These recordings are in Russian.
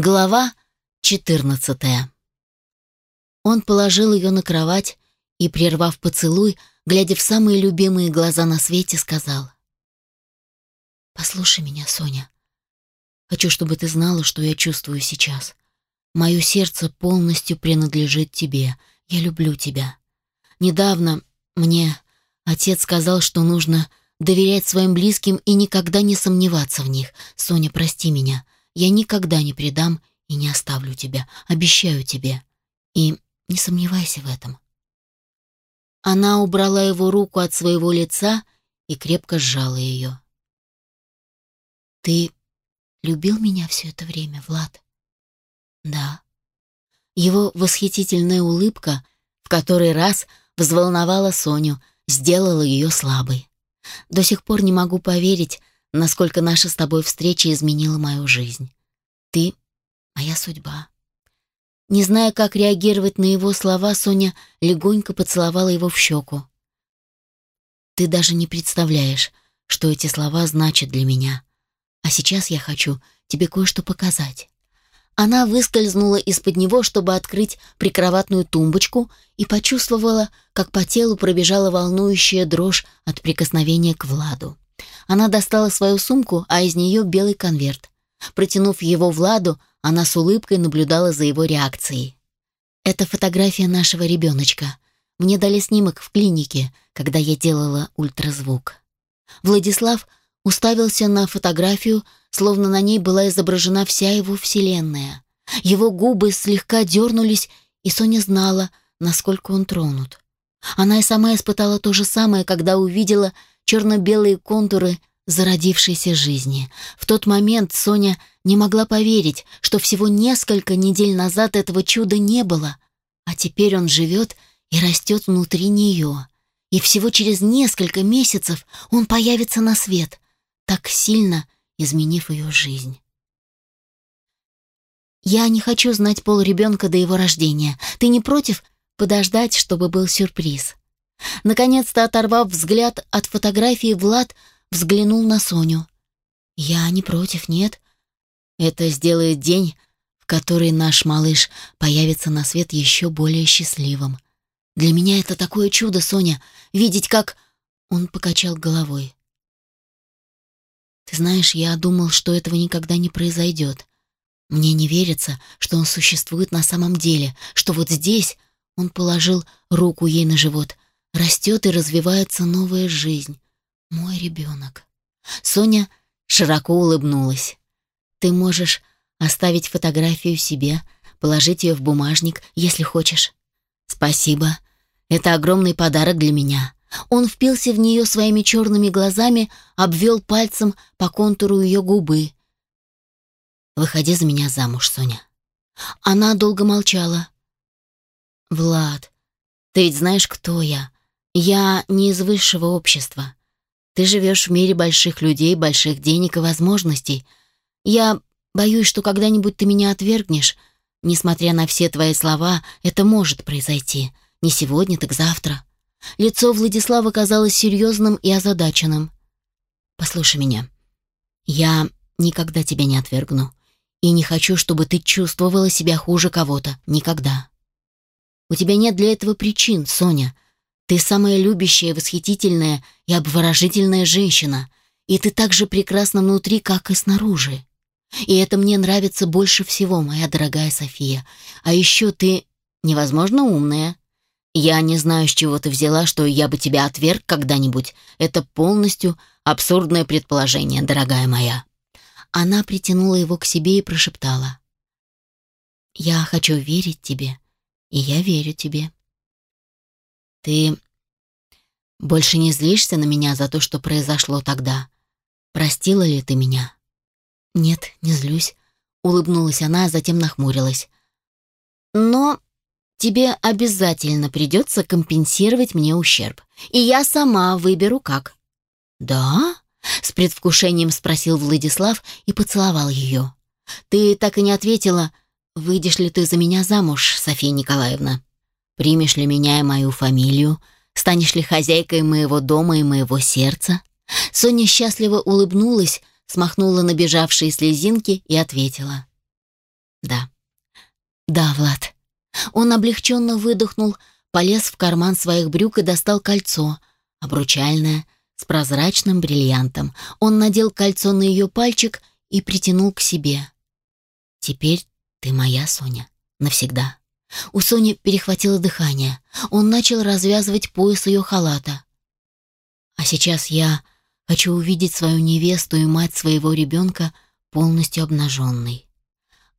Глава 14. Он положил ее на кровать и, прервав поцелуй, глядя в самые любимые глаза на свете, сказал. «Послушай меня, Соня. Хочу, чтобы ты знала, что я чувствую сейчас. Мое сердце полностью принадлежит тебе. Я люблю тебя. Недавно мне отец сказал, что нужно доверять своим близким и никогда не сомневаться в них. Соня, прости меня. Я никогда не предам и не оставлю тебя, обещаю тебе. И не сомневайся в этом. Она убрала его руку от своего лица и крепко сжала ее. Ты любил меня все это время, Влад? Да. Его восхитительная улыбка в который раз взволновала Соню, сделала ее слабой. До сих пор не могу поверить, насколько наша с тобой встреча изменила мою жизнь. Ты — моя судьба. Не зная, как реагировать на его слова, Соня легонько поцеловала его в щеку. Ты даже не представляешь, что эти слова значат для меня. А сейчас я хочу тебе кое-что показать. Она выскользнула из-под него, чтобы открыть прикроватную тумбочку и почувствовала, как по телу пробежала волнующая дрожь от прикосновения к Владу. Она достала свою сумку, а из нее белый конверт. Протянув его Владу, она с улыбкой наблюдала за его реакцией. «Это фотография нашего ребеночка. Мне дали снимок в клинике, когда я делала ультразвук». Владислав уставился на фотографию, словно на ней была изображена вся его вселенная. Его губы слегка дернулись, и Соня знала, насколько он тронут. Она и сама испытала то же самое, когда увидела черно-белые контуры зародившейся жизни. В тот момент Соня не могла поверить, что всего несколько недель назад этого чуда не было, а теперь он живет и растет внутри нее. И всего через несколько месяцев он появится на свет, так сильно изменив ее жизнь. «Я не хочу знать пол ребенка до его рождения. Ты не против подождать, чтобы был сюрприз?» Наконец-то, оторвав взгляд от фотографии, Влад взглянул на Соню. «Я не против, нет. Это сделает день, в который наш малыш появится на свет еще более счастливым. Для меня это такое чудо, Соня, видеть, как...» Он покачал головой. «Ты знаешь, я думал, что этого никогда не произойдет. Мне не верится, что он существует на самом деле, что вот здесь...» Он положил руку ей на живот — растет и развивается новая жизнь. Мой ребенок. Соня широко улыбнулась. Ты можешь оставить фотографию себе, положить ее в бумажник, если хочешь. Спасибо. Это огромный подарок для меня. Он впился в нее своими черными глазами, обвел пальцем по контуру ее губы. «Выходи за меня замуж, Соня». Она долго молчала. «Влад, ты ведь знаешь, кто я. Я не из высшего общества. Ты живешь в мире больших людей, больших денег и возможностей. Я боюсь, что когда-нибудь ты меня отвергнешь. Несмотря на все твои слова, это может произойти. Не сегодня, так завтра. Лицо Владислава казалось серьезным и озадаченным. Послушай меня. Я никогда тебя не отвергну. И не хочу, чтобы ты чувствовала себя хуже кого-то. Никогда. У тебя нет для этого причин, Соня. Ты самая любящая, восхитительная и обворожительная женщина, и ты так же прекрасна внутри, как и снаружи. И это мне нравится больше всего, моя дорогая София. А еще ты невозможно умная. Я не знаю, с чего ты взяла, что я бы тебя отверг когда-нибудь. Это полностью абсурдное предположение, дорогая моя. Она притянула его к себе и прошептала. «Я хочу верить тебе, и я верю тебе. Ты больше не злишься на меня за то, что произошло тогда? Простила ли ты меня? Нет, не злюсь, улыбнулась она, а затем нахмурилась. Но тебе обязательно придется компенсировать мне ущерб, и я сама выберу как. Да? С предвкушением спросил Владислав и поцеловал ее. Ты так и не ответила, выйдешь ли ты за меня замуж, София Николаевна? Примешь ли меня и мою фамилию? Станешь ли хозяйкой моего дома и моего сердца?» Соня счастливо улыбнулась, смахнула набежавшие слезинки и ответила. Да. Да, Влад. Он облегченно выдохнул, полез в карман своих брюк и достал кольцо, обручальное, с прозрачным бриллиантом. Он надел кольцо на ее пальчик и притянул к себе. «Теперь ты моя, Соня, навсегда». У Сони перехватило дыхание. Он начал развязывать пояс ее халата. «А сейчас я хочу увидеть свою невесту и мать своего ребенка полностью обнаженной».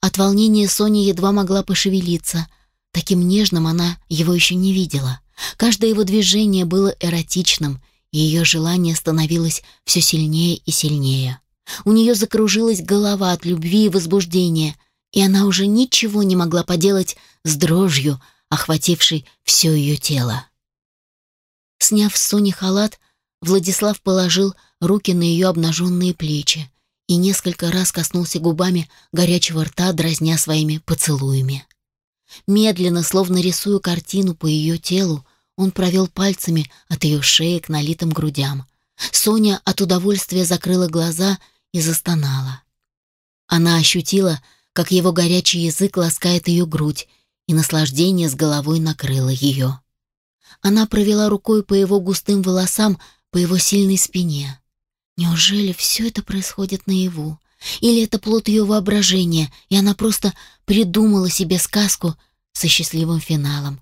От волнения Соня едва могла пошевелиться. Таким нежным она его еще не видела. Каждое его движение было эротичным, и ее желание становилось все сильнее и сильнее. У нее закружилась голова от любви и возбуждения, и она уже ничего не могла поделать с дрожью, охватившей все ее тело. Сняв с Сони халат, Владислав положил руки на ее обнаженные плечи и несколько раз коснулся губами горячего рта, дразня своими поцелуями. Медленно, словно рисуя картину по ее телу, он провел пальцами от ее шеи к налитым грудям. Соня от удовольствия закрыла глаза и застонала. Она ощутила, как его горячий язык ласкает ее грудь, и наслаждение с головой накрыло ее. Она провела рукой по его густым волосам, по его сильной спине. Неужели все это происходит наяву? Или это плод ее воображения, и она просто придумала себе сказку со счастливым финалом?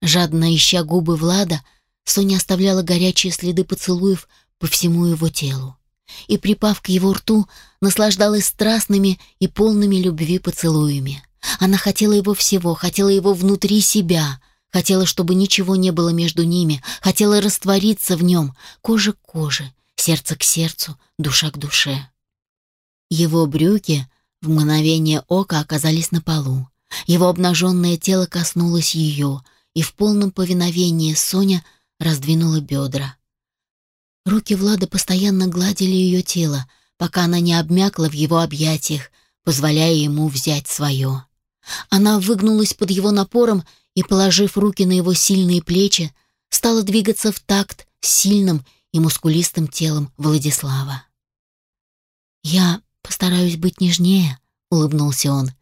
Жадно ища губы Влада, Соня оставляла горячие следы поцелуев по всему его телу. И, припав к его рту, наслаждалась страстными и полными любви поцелуями. Она хотела его всего, хотела его внутри себя, хотела, чтобы ничего не было между ними, хотела раствориться в нем, кожа к коже, сердце к сердцу, душа к душе. Его брюки в мгновение ока оказались на полу. Его обнаженное тело коснулось ее — и в полном повиновении Соня раздвинула бедра. Руки Влада постоянно гладили ее тело, пока она не обмякла в его объятиях, позволяя ему взять свое. Она выгнулась под его напором и, положив руки на его сильные плечи, стала двигаться в такт с сильным и мускулистым телом Владислава. «Я постараюсь быть нежнее», — улыбнулся он.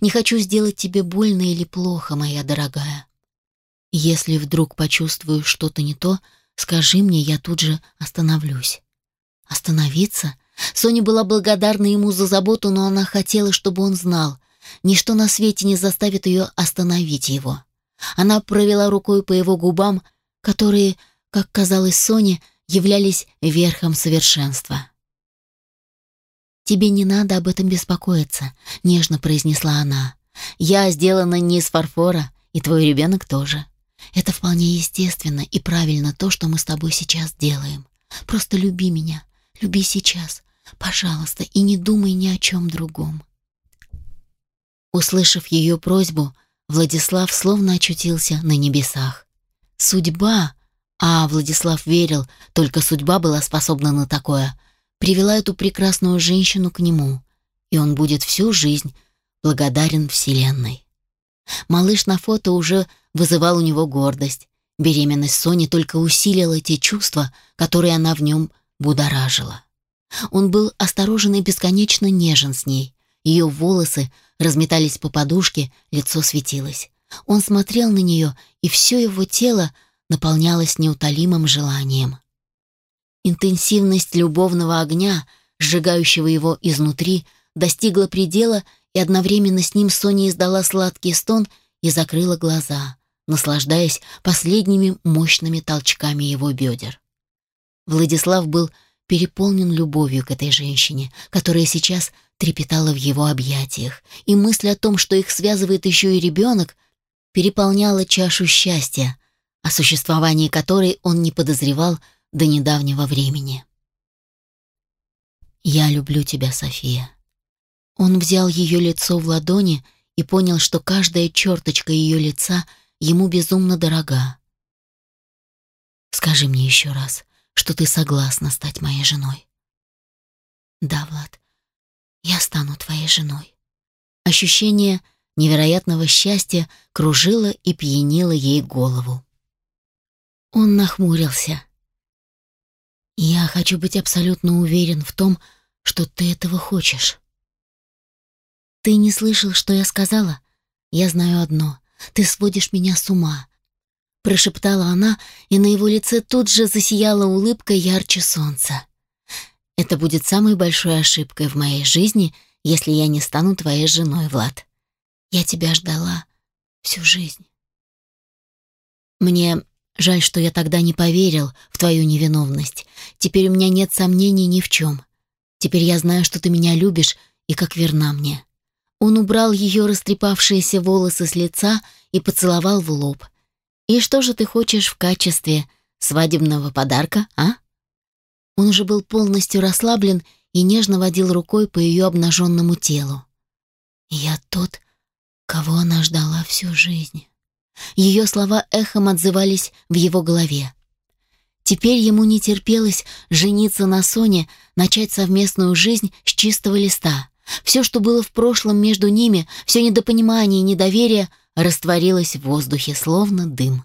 «Не хочу сделать тебе больно или плохо, моя дорогая. Если вдруг почувствую что-то не то, скажи мне, я тут же остановлюсь. Остановиться? Соня была благодарна ему за заботу, но она хотела, чтобы он знал. Ничто на свете не заставит ее остановить его. Она провела рукой по его губам, которые, как казалось Соне, являлись верхом совершенства. «Тебе не надо об этом беспокоиться», — нежно произнесла она. «Я сделана не из фарфора, и твой ребенок тоже. Это вполне естественно и правильно то, что мы с тобой сейчас делаем. Просто люби меня, люби сейчас, пожалуйста, и не думай ни о чем другом. Услышав ее просьбу, Владислав словно очутился на небесах. Судьба, а Владислав верил, только судьба была способна на такое, привела эту прекрасную женщину к нему, и он будет всю жизнь благодарен Вселенной. Малыш на фото уже вызывал у него гордость. Беременность Сони только усилила те чувства, которые она в нем будоражила. Он был осторожен и бесконечно нежен с ней. Ее волосы разметались по подушке, лицо светилось. Он смотрел на нее, и все его тело наполнялось неутолимым желанием. Интенсивность любовного огня, сжигающего его изнутри, достигла предела, и одновременно с ним Соня издала сладкий стон и закрыла глаза наслаждаясь последними мощными толчками его бедер. Владислав был переполнен любовью к этой женщине, которая сейчас трепетала в его объятиях, и мысль о том, что их связывает еще и ребенок, переполняла чашу счастья, о существовании которой он не подозревал до недавнего времени. «Я люблю тебя, София». Он взял ее лицо в ладони и понял, что каждая черточка ее лица — ему безумно дорога. Скажи мне еще раз, что ты согласна стать моей женой. Да, Влад, я стану твоей женой. Ощущение невероятного счастья кружило и пьянило ей голову. Он нахмурился. Я хочу быть абсолютно уверен в том, что ты этого хочешь. ты не слышал, что я сказала? Я знаю одно. Ты сводишь меня с ума. Прошептала она, и на его лице тут же засияла улыбка ярче солнца. Это будет самой большой ошибкой в моей жизни, если я не стану твоей женой, Влад. Я тебя ждала всю жизнь. Мне жаль, что я тогда не поверил в твою невиновность. Теперь у меня нет сомнений ни в чем. Теперь я знаю, что ты меня любишь и как верна мне. Он убрал ее растрепавшиеся волосы с лица и поцеловал в лоб. «И что же ты хочешь в качестве свадебного подарка, а?» Он уже был полностью расслаблен и нежно водил рукой по ее обнаженному телу. «Я тот, кого она ждала всю жизнь». Ее слова эхом отзывались в его голове. Теперь ему не терпелось жениться на Соне, начать совместную жизнь с чистого листа. Все, что было в прошлом между ними, все недопонимание и недоверие растворилось в воздухе, словно дым.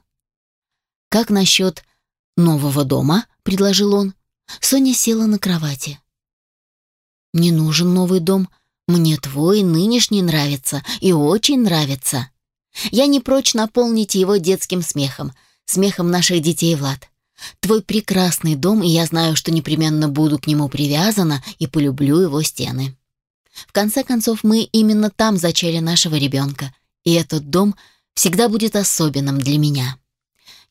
«Как насчет нового дома?» — предложил он. Соня села на кровати. «Не нужен новый дом. Мне твой нынешний нравится и очень нравится. Я не прочь наполнить его детским смехом, смехом наших детей, Влад. Твой прекрасный дом, и я знаю, что непременно буду к нему привязана и полюблю его стены. В конце концов, мы именно там зачали нашего ребенка, и этот дом всегда будет особенным для меня».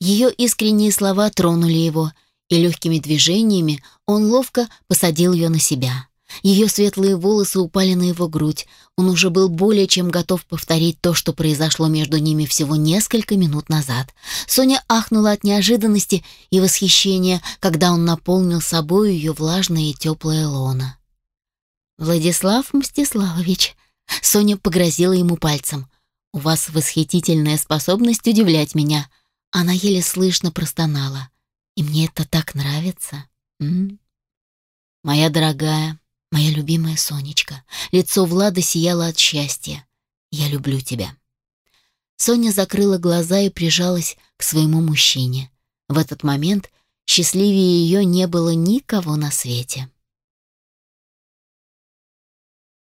Ее искренние слова тронули его, и легкими движениями он ловко посадил ее на себя. Ее светлые волосы упали на его грудь. Он уже был более чем готов повторить то, что произошло между ними всего несколько минут назад. Соня ахнула от неожиданности и восхищения, когда он наполнил собой ее влажное и теплое лоно. «Владислав Мстиславович», — Соня погрозила ему пальцем, — «у вас восхитительная способность удивлять меня». Она еле слышно простонала. «И мне это так нравится». М? «Моя дорогая, Моя любимая Сонечка. Лицо Влада сияло от счастья. Я люблю тебя. Соня закрыла глаза и прижалась к своему мужчине. В этот момент счастливее ее не было никого на свете.